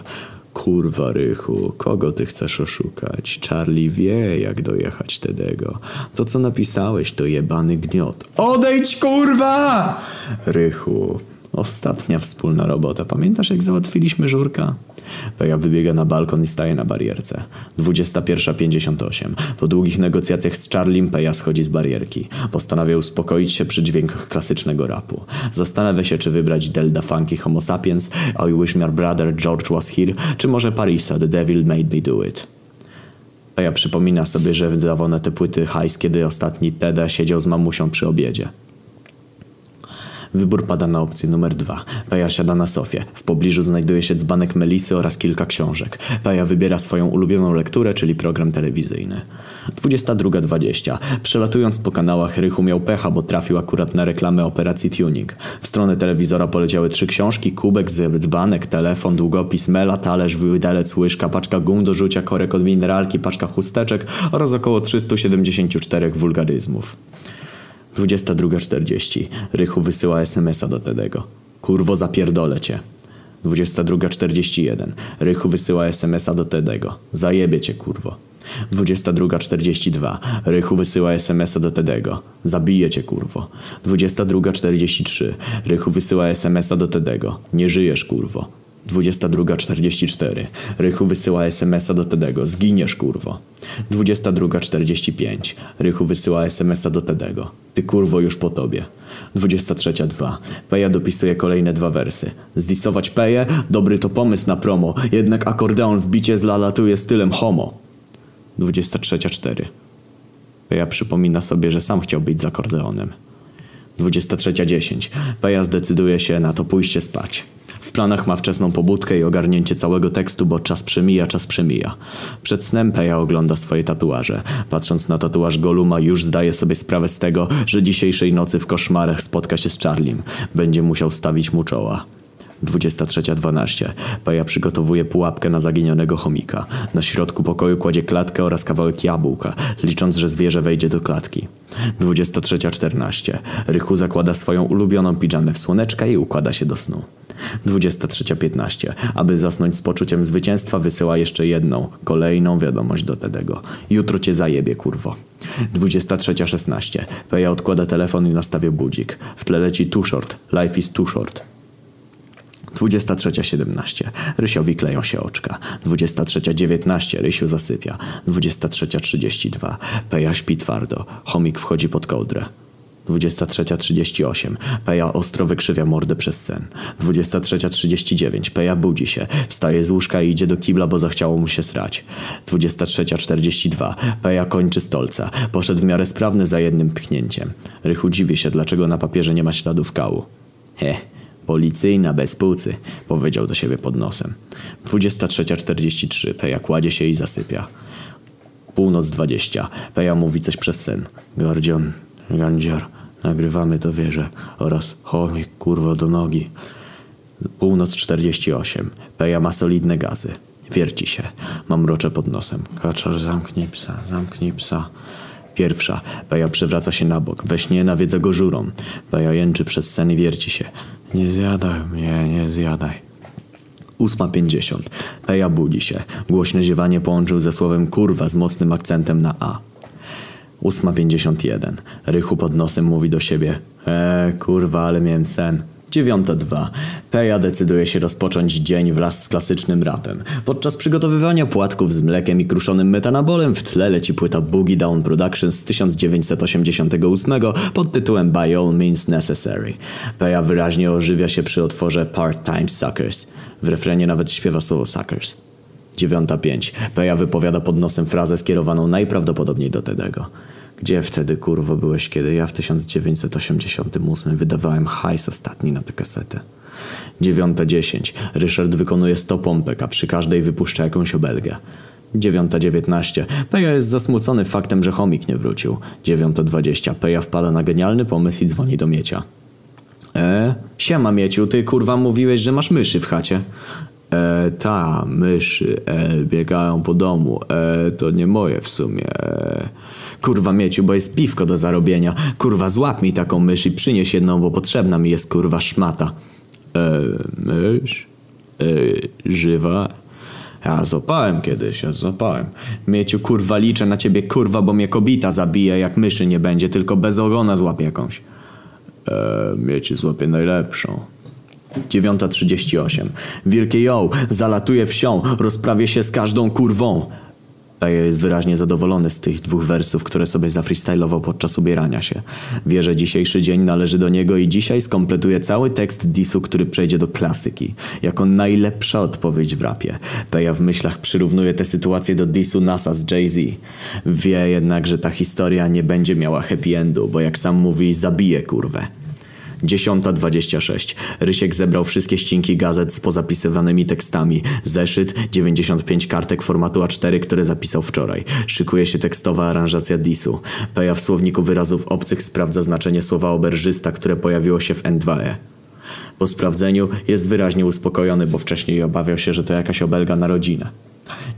Kurwa Rychu, kogo ty chcesz oszukać? Charlie wie, jak dojechać Tedego. To, co napisałeś, to jebany gniot. Odejdź, kurwa! Rychu, ostatnia wspólna robota. Pamiętasz, jak załatwiliśmy Żurka? Peja wybiega na balkon i staje na barierce. 21.58. Po długich negocjacjach z Charlim Peja schodzi z barierki. Postanawia uspokoić się przy dźwiękach klasycznego rapu. Zastanawia się, czy wybrać Delta Funky Homo Sapiens, I Wish My Brother George Was Here, czy może Parisa The Devil Made Me Do It. Peja przypomina sobie, że wydawał na te płyty hajs, kiedy ostatni Teda siedział z mamusią przy obiedzie. Wybór pada na opcję numer dwa. Peja siada na sofie. W pobliżu znajduje się dzbanek Melisy oraz kilka książek. Peja wybiera swoją ulubioną lekturę, czyli program telewizyjny. 22.20. Przelatując po kanałach Rychu miał pecha, bo trafił akurat na reklamę operacji Tuning. W stronę telewizora poleciały trzy książki, kubek, dzbanek, telefon, długopis, mela, talerz, widelec, łyżka, paczka gum do rzucia, korek od mineralki, paczka chusteczek oraz około 374 wulgaryzmów. 22.40. Rychu wysyła SMS-a do Tedego. Kurwo zapierdolę cię. 22.41. Rychu wysyła SMS-a do Tedego. Zajebie cię kurwo. 22.42. Rychu wysyła SMS-a do Tedego. Zabiję cię kurwo. 22.43. Rychu wysyła SMS-a do Tedego. Nie żyjesz kurwo. 22.44. Rychu wysyła SMS-a do Tedego. Zginiesz, kurwo. 22.45. Rychu wysyła SMS-a do Tedego. Ty kurwo już po tobie. 23.2. Peja dopisuje kolejne dwa wersy. Zdisować Peję? Dobry to pomysł na promo. Jednak akordeon w bicie zlalatuje stylem homo. 23.4. Peja przypomina sobie, że sam chciał być z akordeonem. 23.10. Peja zdecyduje się na to pójście spać. W planach ma wczesną pobudkę i ogarnięcie całego tekstu, bo czas przemija, czas przemija. Przed snem Peja ogląda swoje tatuaże. Patrząc na tatuaż Goluma już zdaje sobie sprawę z tego, że dzisiejszej nocy w koszmarach spotka się z Charlim. Będzie musiał stawić mu czoła. 23.12. Peja przygotowuje pułapkę na zaginionego chomika. Na środku pokoju kładzie klatkę oraz kawałek jabłka, licząc, że zwierzę wejdzie do klatki. 23.14. Rychu zakłada swoją ulubioną piżamę w słoneczka i układa się do snu. 23.15. Aby zasnąć z poczuciem zwycięstwa wysyła jeszcze jedną, kolejną wiadomość do Tedego. Jutro cię zajebie, kurwo. 23.16. Peja odkłada telefon i nastawia budzik. W tle leci too short. Life is too short. 23.17. Rysiowi kleją się oczka. 23.19. Rysiu zasypia. 23.32. Peja śpi twardo. Chomik wchodzi pod kołdrę. 23.38. Peja ostro wykrzywia mordę przez sen. 23.39. Peja budzi się. Wstaje z łóżka i idzie do kibla, bo zachciało mu się srać. 23.42. Peja kończy stolca. Poszedł w miarę sprawny za jednym pchnięciem. Rychu dziwi się, dlaczego na papierze nie ma śladów kału. He, policyjna bez płucy, powiedział do siebie pod nosem. 23.43. Peja kładzie się i zasypia. Północ 20. Peja mówi coś przez sen. Gordion, Gandzior, nagrywamy to wieże oraz chomik kurwo do nogi. Północ 48. Peja ma solidne gazy. Wierci się. Mam mrocze pod nosem. Kaczor, zamknij psa, zamknij psa. Pierwsza. Peja przewraca się na bok. We śnie nawiedza go żurą. Peja jęczy przez sen i wierci się. Nie zjadaj mnie, nie zjadaj. Ósma pięćdziesiąt. Peja budzi się. Głośne ziewanie połączył ze słowem kurwa z mocnym akcentem na A. Ósma pięćdziesiąt jeden. Rychu pod nosem mówi do siebie. Eee, kurwa, ale miałem sen. Dziewiąta dwa. Peja decyduje się rozpocząć dzień wraz z klasycznym rapem. Podczas przygotowywania płatków z mlekiem i kruszonym metanabolem w tle leci płyta Boogie Down Productions z 1988 pod tytułem By All Means Necessary. Peja wyraźnie ożywia się przy otworze Part-Time Suckers. W refrenie nawet śpiewa słowo Suckers. Dziewiąta pięć. Peja wypowiada pod nosem frazę skierowaną najprawdopodobniej do Tedego. Gdzie wtedy kurwo byłeś, kiedy ja w 1988 wydawałem hajs ostatni na tę kasetę? Dziewiąta dziesięć. Ryszard wykonuje 100 pompek, a przy każdej wypuszcza jakąś obelgę. Dziewiąta dziewiętnaście. Peja jest zasmucony faktem, że chomik nie wrócił. Dziewiąta dwadzieścia. Peja wpada na genialny pomysł i dzwoni do Miecia. E, siema Mieciu, ty kurwa mówiłeś, że masz myszy w chacie. E, ta, myszy, e, biegają po domu, e, to nie moje w sumie. E. Kurwa Mieciu, bo jest piwko do zarobienia. Kurwa złap mi taką mysz i przynieś jedną, bo potrzebna mi jest kurwa szmata. E, mysz? E, żywa? Ja złapałem kiedyś, ja złapałem. Mieciu, kurwa, liczę na ciebie, kurwa, bo mnie kobita zabije, jak myszy nie będzie, tylko bez ogona złap jakąś. Eee, mieci złapie najlepszą. 9.38. Wielkie ją, zalatuje wsią, rozprawię się z każdą kurwą. Peja jest wyraźnie zadowolony z tych dwóch wersów, które sobie zafreestylował podczas ubierania się. Wie, że dzisiejszy dzień należy do niego i dzisiaj skompletuje cały tekst disu, który przejdzie do klasyki. Jako najlepsza odpowiedź w rapie. Peja w myślach przyrównuje tę sytuację do disu NASA z Jay-Z. Wie jednak, że ta historia nie będzie miała happy endu, bo jak sam mówi, zabije kurwę. 10.26. Rysiek zebrał wszystkie ścinki gazet z pozapisywanymi tekstami. Zeszyt, 95 kartek formatu A4, które zapisał wczoraj. Szykuje się tekstowa aranżacja disu. Peja w słowniku wyrazów obcych sprawdza znaczenie słowa oberżysta, które pojawiło się w N2E. Po sprawdzeniu jest wyraźnie uspokojony, bo wcześniej obawiał się, że to jakaś obelga na rodzinę.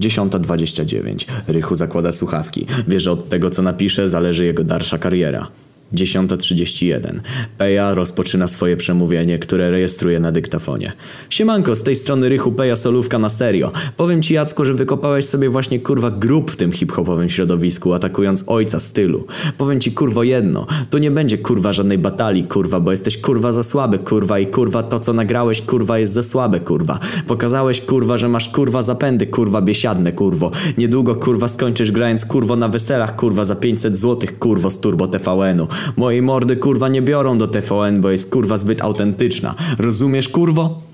10.29. Rychu zakłada słuchawki. Wie, że od tego co napisze zależy jego dalsza kariera. 10.31. Peja rozpoczyna swoje przemówienie, które rejestruje na dyktafonie. Siemanko, z tej strony Rychu Peja Solówka na serio. Powiem ci Jacku, że wykopałeś sobie właśnie kurwa grób w tym hip-hopowym środowisku, atakując ojca stylu. Powiem ci kurwo jedno, tu nie będzie kurwa żadnej batalii kurwa, bo jesteś kurwa za słaby kurwa i kurwa to co nagrałeś kurwa jest za słabe kurwa. Pokazałeś kurwa, że masz kurwa zapędy kurwa biesiadne kurwo. Niedługo kurwa skończysz grając kurwo na weselach kurwa za 500 złotych kurwo z Turbo TVN-u. Mojej mordy kurwa nie biorą do TVN, bo jest kurwa zbyt autentyczna. Rozumiesz kurwo?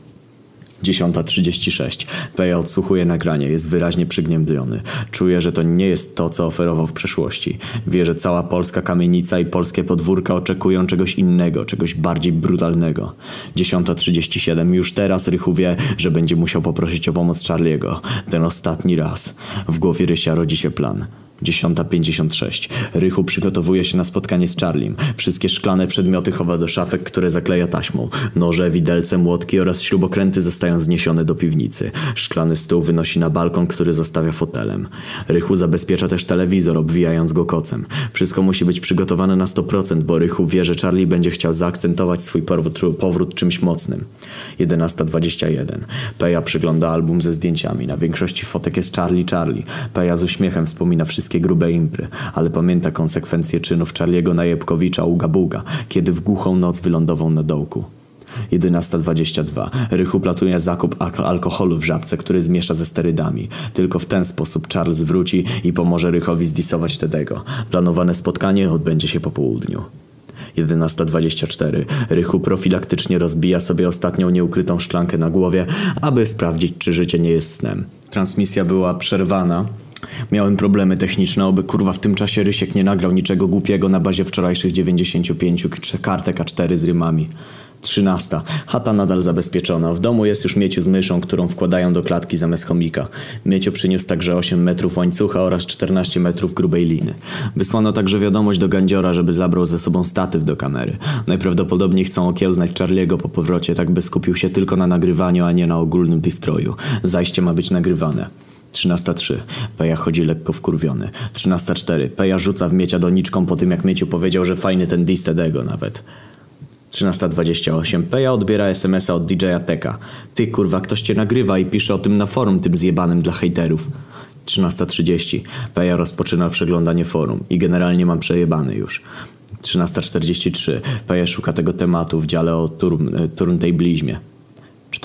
10.36. Peja odsłuchuje nagranie, jest wyraźnie przygniębiony. Czuje, że to nie jest to, co oferował w przeszłości. Wie, że cała polska kamienica i polskie podwórka oczekują czegoś innego, czegoś bardziej brutalnego. 10.37. Już teraz Rychu wie, że będzie musiał poprosić o pomoc Charliego. Ten ostatni raz. W głowie Rysia rodzi się plan. 10.56. Rychu przygotowuje się na spotkanie z Charlim. Wszystkie szklane przedmioty chowa do szafek, które zakleja taśmą. Noże, widelce, młotki oraz śrubokręty zostają zniesione do piwnicy. Szklany stół wynosi na balkon, który zostawia fotelem. Rychu zabezpiecza też telewizor, obwijając go kocem. Wszystko musi być przygotowane na 100%, bo Rychu wie, że Charlie będzie chciał zaakcentować swój powrót, czymś mocnym. 11.21. Peja przygląda album ze zdjęciami. Na większości fotek jest Charlie Charlie. Peja z uśmiechem wspomina wszystkie wszystkie grube impry, ale pamięta konsekwencje czynów Charliego Najebkowicza u Gabuga, kiedy w głuchą noc wylądował na dołku. 11.22. Rychu platuje zakup alkoholu w żabce, który zmiesza ze sterydami. Tylko w ten sposób Charles wróci i pomoże Rychowi zdisować Tedego. Planowane spotkanie odbędzie się po południu. 11.24. Rychu profilaktycznie rozbija sobie ostatnią nieukrytą szklankę na głowie, aby sprawdzić, czy życie nie jest snem. Transmisja była przerwana, Miałem problemy techniczne, oby kurwa w tym czasie Rysiek nie nagrał niczego głupiego na bazie wczorajszych 95 kartek A4 z rymami. Trzynasta. Chata nadal zabezpieczona. W domu jest już Mieciu z myszą, którą wkładają do klatki zamiast chomika. Mieciu przyniósł także 8 metrów łańcucha oraz 14 metrów grubej liny. Wysłano także wiadomość do Gandziora, żeby zabrał ze sobą statyw do kamery. Najprawdopodobniej chcą okiełznać Charliego po powrocie, tak by skupił się tylko na nagrywaniu, a nie na ogólnym destroju. Zajście ma być nagrywane. 13.3. Peja chodzi lekko wkurwiony. 13.4. Peja rzuca w Miecia doniczką po tym jak Mieciu powiedział, że fajny ten dis Tedego nawet. 13.28. Peja odbiera SMS-a od DJ-a Teka. Ty kurwa, ktoś cię nagrywa i pisze o tym na forum tym zjebanym dla hejterów. 13.30. Peja rozpoczyna przeglądanie forum i generalnie mam przejebany już. 13.43. Peja szuka tego tematu w dziale o turn, e, turntablizmie.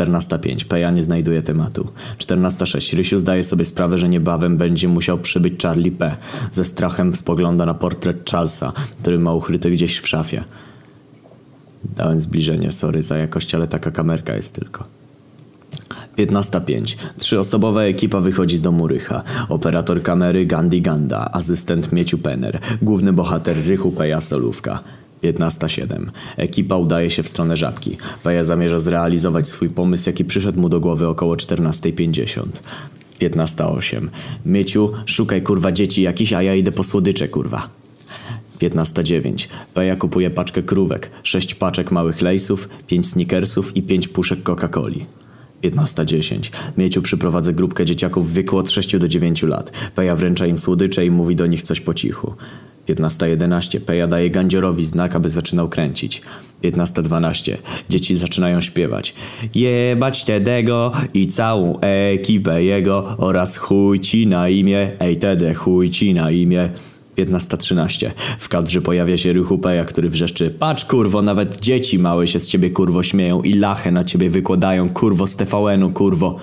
14.05. Peja nie znajduje tematu. 14.06. Rysiu zdaje sobie sprawę, że niebawem będzie musiał przybyć Charlie P. Ze strachem spogląda na portret Charlesa, który ma ukryty gdzieś w szafie. Dałem zbliżenie, sorry za jakość, ale taka kamerka jest tylko. 15.05. Trzyosobowa ekipa wychodzi z domu Rycha. Operator kamery Gandhi Ganda, asystent Mieciu Penner, główny bohater Rychu Peja Solówka. 15.07. Ekipa udaje się w stronę Żabki. Peja zamierza zrealizować swój pomysł, jaki przyszedł mu do głowy około 14.50. 15.08. Mieciu, szukaj kurwa dzieci jakiś, a ja idę po słodycze kurwa. 15.09. Peja kupuje paczkę krówek, 6 paczek małych lejsów, 5 snickersów i 5 puszek Coca-Coli. 15.10. Mieciu przyprowadza grupkę dzieciaków w wieku od 6 do 9 lat. Peja wręcza im słodycze i mówi do nich coś po cichu. 15.11. Peja daje gandziorowi znak, aby zaczynał kręcić. 15.12. Dzieci zaczynają śpiewać. Jebać Tedego i całą ekipę jego oraz chuj ci na imię. Ej Tede, chuj ci na imię. 15.13. W kadrze pojawia się Rychu Peja, który wrzeszczy Patrz kurwo, nawet dzieci małe się z ciebie kurwo śmieją i lachę na ciebie wykładają kurwo z TVN-u kurwo.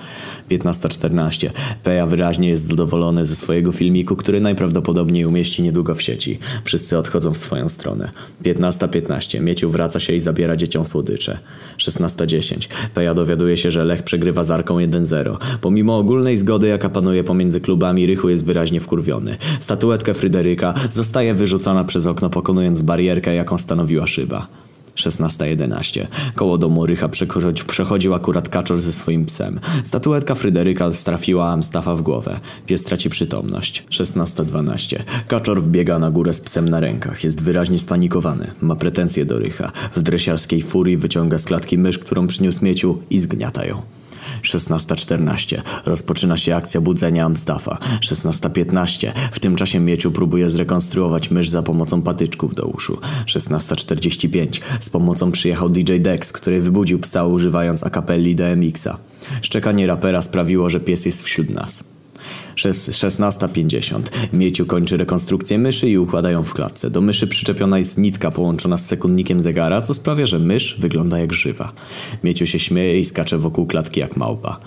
15.14. Peja wyraźnie jest zadowolony ze swojego filmiku, który najprawdopodobniej umieści niedługo w sieci. Wszyscy odchodzą w swoją stronę. 15.15. Mieciu wraca się i zabiera dzieciom słodycze. 16.10. Peja dowiaduje się, że Lech przegrywa z Arką 1-0. Pomimo ogólnej zgody, jaka panuje pomiędzy klubami, Rychu jest wyraźnie wkurwiony. Statuetkę Fryderyka zostaje wyrzucona przez okno, pokonując barierkę, jaką stanowiła szyba. 16.11. Koło domu Rycha przechodzi, przechodził akurat kaczor ze swoim psem. Statuetka Fryderyka strafiła Amstafa w głowę. Pies traci przytomność. 16.12. Kaczor wbiega na górę z psem na rękach. Jest wyraźnie spanikowany. Ma pretensje do Rycha. W dresiarskiej furii wyciąga z klatki mysz, którą przyniósł mieciu i zgniata ją. 16.14. Rozpoczyna się akcja budzenia Amstafa. 16.15. W tym czasie Mieciu próbuje zrekonstruować mysz za pomocą patyczków do uszu. 16.45. Z pomocą przyjechał DJ Dex, który wybudził psa używając akapelli DMX-a. Szczekanie rapera sprawiło, że pies jest wśród nas. 16.50. Mieciu kończy rekonstrukcję myszy i układa ją w klatce. Do myszy przyczepiona jest nitka połączona z sekundnikiem zegara, co sprawia, że mysz wygląda jak żywa. Mieciu się śmieje i skacze wokół klatki jak małpa.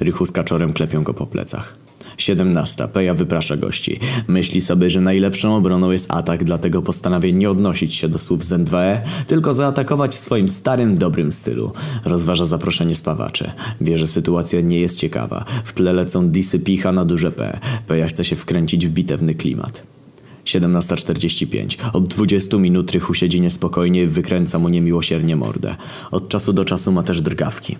Rychu z kaczorem klepią go po plecach. 17. Peja wyprasza gości. Myśli sobie, że najlepszą obroną jest atak, dlatego postanawia nie odnosić się do słów z N2E, tylko zaatakować w swoim starym, dobrym stylu. Rozważa zaproszenie spawaczy. Wie, że sytuacja nie jest ciekawa. W tle lecą disy picha na duże P. Peja chce się wkręcić w bitewny klimat. 17.45. Od 20 minut Rychu siedzi niespokojnie i wykręca mu niemiłosiernie mordę. Od czasu do czasu ma też drgawki.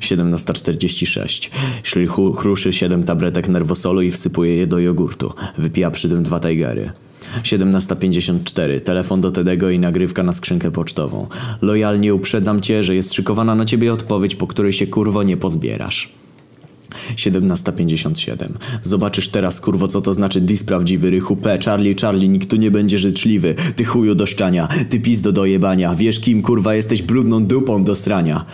17.46. Szlichu chruszy 7 tabletek nerwosolu i wsypuje je do jogurtu. Wypija przy tym dwa Tigery. 17.54. Telefon do Tedego i nagrywka na skrzynkę pocztową. Lojalnie uprzedzam cię, że jest szykowana na ciebie odpowiedź, po której się kurwo nie pozbierasz. 17.57. Zobaczysz teraz, kurwo, co to znaczy dis prawdziwy, rychu P. Charlie, Charlie, nikt tu nie będzie życzliwy. Ty chuju do szczania, ty pizdo do jebania. Wiesz kim, kurwa, jesteś brudną dupą do strania.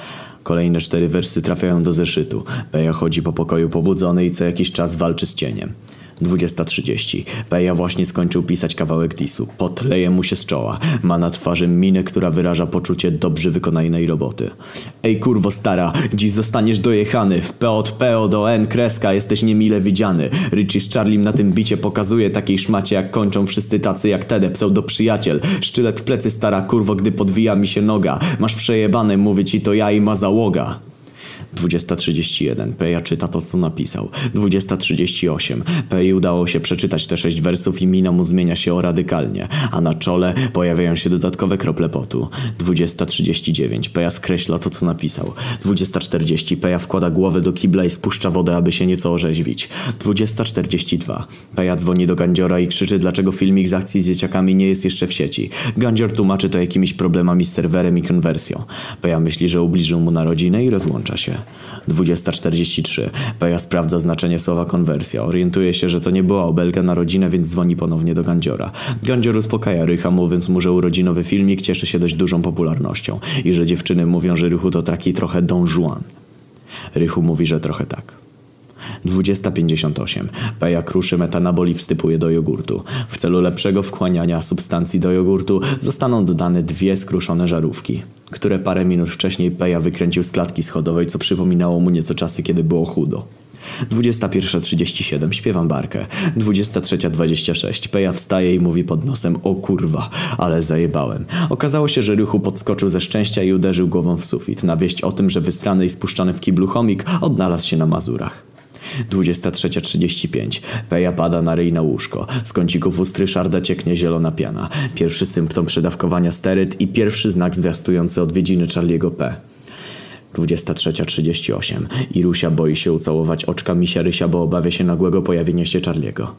Kolejne cztery wersy trafiają do zeszytu. Peja chodzi po pokoju pobudzony i co jakiś czas walczy z cieniem. 20.30. Peja właśnie skończył pisać kawałek disu. Pot leje mu się z czoła. Ma na twarzy minę, która wyraża poczucie dobrze wykonanej roboty. Ej kurwo stara, dziś zostaniesz dojechany. W P od P do N kreska jesteś niemile widziany. Richie z Charlim na tym bicie pokazuje takiej szmacie jak kończą wszyscy tacy jak Tede, pseudo przyjaciel. Sztylet w plecy stara kurwo, gdy podwija mi się noga. Masz przejebane, mówię ci to ja i ma załoga. 20.31. Peja czyta to, co napisał. 20.38. Pei udało się przeczytać te sześć wersów i mina mu zmienia się o radykalnie, a na czole pojawiają się dodatkowe krople potu. 20.39. Peja skreśla to, co napisał. 20.40. Peja wkłada głowę do kibla i spuszcza wodę, aby się nieco orzeźwić. 20.42. Peja dzwoni do Gandziora i krzyczy, dlaczego filmik z akcji z dzieciakami nie jest jeszcze w sieci. Gandzior tłumaczy to jakimiś problemami z serwerem i konwersją. Peja myśli, że ubliżył mu na rodzinę i rozłącza się. 20.43. Peja sprawdza znaczenie słowa konwersja. Orientuje się, że to nie była obelga na rodzinę, więc dzwoni ponownie do Gandziora. Gandzior uspokaja Rycha, mówiąc mu, że urodzinowy filmik cieszy się dość dużą popularnością i że dziewczyny mówią, że Rychu to taki trochę Don Juan. Rychu mówi, że trochę tak. 20.58. Peja kruszy metanabol i wstypuje do jogurtu. W celu lepszego wchłaniania substancji do jogurtu zostaną dodane dwie skruszone żarówki, które parę minut wcześniej Peja wykręcił z klatki schodowej, co przypominało mu nieco czasy, kiedy było chudo. 21.37. Śpiewam barkę. 23.26. Peja wstaje i mówi pod nosem o kurwa, ale zajebałem. Okazało się, że Rychu podskoczył ze szczęścia i uderzył głową w sufit. Na wieść o tym, że wysrany i spuszczany w kiblu chomik odnalazł się na Mazurach. 23.35. Peja pada na ryj na łóżko. Z kącików ust Ryszarda cieknie zielona piana. Pierwszy symptom przedawkowania steryt i pierwszy znak zwiastujący odwiedziny Charliego P. 23.38. Irusia boi się ucałować oczka misia Rysia, bo obawia się nagłego pojawienia się Charliego.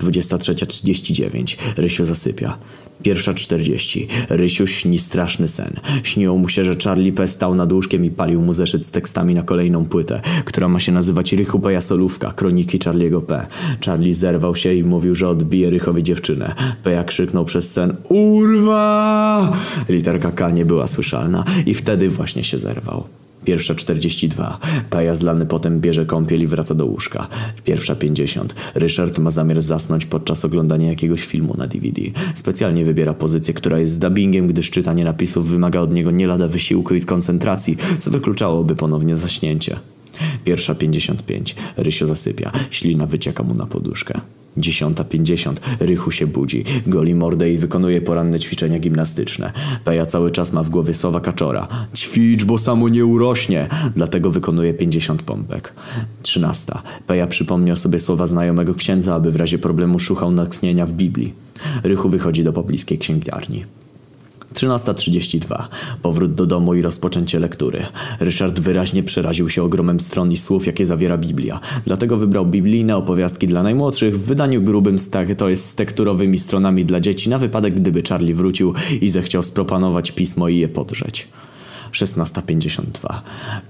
23.39. Rysiu zasypia. Pierwsza 40. Rysiu śni straszny sen. Śniło mu się, że Charlie P. stał nad łóżkiem i palił mu zeszyt z tekstami na kolejną płytę, która ma się nazywać Rychu P. Solówka, kroniki Charliego P. Charlie zerwał się i mówił, że odbije Rychowi dziewczynę. P. krzyknął przez sen Urwa! Literka K nie była słyszalna i wtedy właśnie się zerwał. Pierwsza 42. Paja zlany potem bierze kąpiel i wraca do łóżka. Pierwsza 50. Ryszard ma zamiar zasnąć podczas oglądania jakiegoś filmu na DVD. Specjalnie wybiera pozycję, która jest z dubbingiem, gdyż czytanie napisów wymaga od niego nie lada wysiłku i koncentracji, co wykluczałoby ponownie zaśnięcie. Pierwsza 55. Rysio zasypia. Ślina wycieka mu na poduszkę. Dziesiąta pięćdziesiąt. Rychu się budzi. Goli mordę i wykonuje poranne ćwiczenia gimnastyczne. Peja cały czas ma w głowie słowa kaczora. Ćwicz, bo samo nie urośnie. Dlatego wykonuje pięćdziesiąt pompek. Trzynasta. Peja przypomniał sobie słowa znajomego księdza, aby w razie problemu szukał natchnienia w Biblii. Rychu wychodzi do pobliskiej księgarni. 13.32. Powrót do domu i rozpoczęcie lektury. Ryszard wyraźnie przeraził się ogromem stron i słów, jakie zawiera Biblia. Dlatego wybrał biblijne opowiastki dla najmłodszych w wydaniu grubym, to jest z tekturowymi stronami dla dzieci, na wypadek gdyby Charlie wrócił i zechciał spropanować pismo i je podrzeć. 16.52.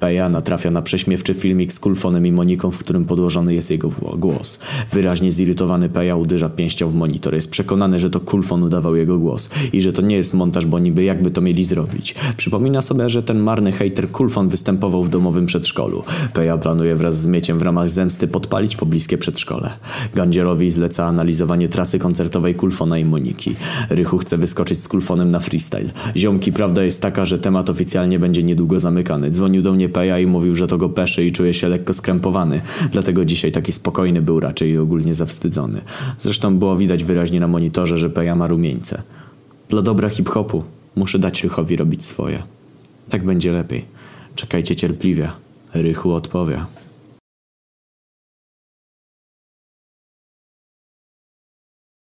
Peja natrafia na prześmiewczy filmik z Kulfonem i Moniką, w którym podłożony jest jego głos. Wyraźnie zirytowany Peja uderza pięścią w monitor. Jest przekonany, że to Kulfon udawał jego głos i że to nie jest montaż, bo niby jakby to mieli zrobić. Przypomina sobie, że ten marny hater Kulfon występował w domowym przedszkolu. Peja planuje wraz z Mieciem w ramach zemsty podpalić pobliskie przedszkole. Gandzierowi zleca analizowanie trasy koncertowej Kulfona i Moniki. Rychu chce wyskoczyć z Kulfonem na freestyle. Ziomki, prawda jest taka, że temat oficjalnie nie będzie niedługo zamykany. Dzwonił do mnie Peja i mówił, że to go peszy i czuje się lekko skrępowany. Dlatego dzisiaj taki spokojny był raczej i ogólnie zawstydzony. Zresztą było widać wyraźnie na monitorze, że Peja ma rumieńce. Dla dobra hip-hopu muszę dać Rychowi robić swoje. Tak będzie lepiej. Czekajcie cierpliwie. Rychu odpowie.